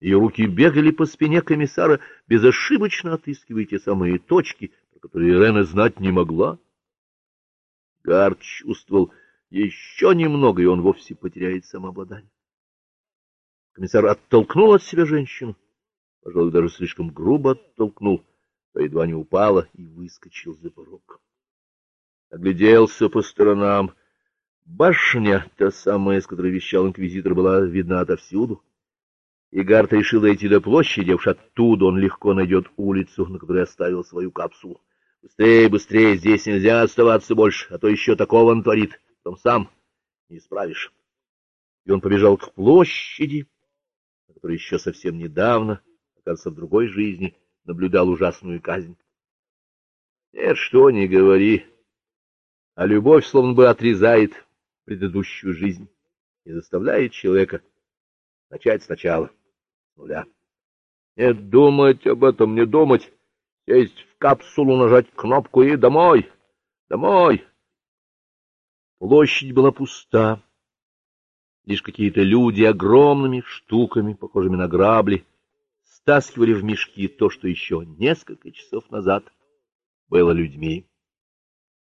Ее руки бегали по спине комиссара, безошибочно отыскивая те самые точки, про которые Ирена знать не могла. Гард чувствовал еще немного, и он вовсе потеряет самообладание. Комиссар оттолкнул от себя женщину, пожалуй, даже слишком грубо оттолкнул, то едва не упала и выскочил за порог. Огляделся по сторонам. Башня, та самая, с которой вещал инквизитор, была видна отовсюду. И Гарт решил идти до площади, уж оттуда он легко найдет улицу, на которой оставил свою капсулу. Быстрее, быстрее, здесь нельзя оставаться больше, а то еще такого он творит, потом сам не исправишь. И он побежал к площади, на которой еще совсем недавно, оказывается, в другой жизни, наблюдал ужасную казнь. Нет, что не говори, а любовь словно бы отрезает предыдущую жизнь и заставляет человека начать сначала нуля. Не думать об этом, не думать. Сесть в капсулу, нажать кнопку и домой. Домой. Площадь была пуста. Лишь какие-то люди огромными штуками, похожими на грабли, стаскивали в мешки то, что еще несколько часов назад было людьми.